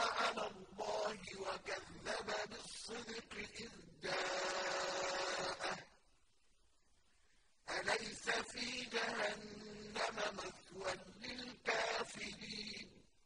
عَلَى اللَّهِ وَكَذَّبَ بِالصِّدْقِ إِذْ جَاءَهُ ۚ. أَلَيْسَ فِي جَهَنَّمَ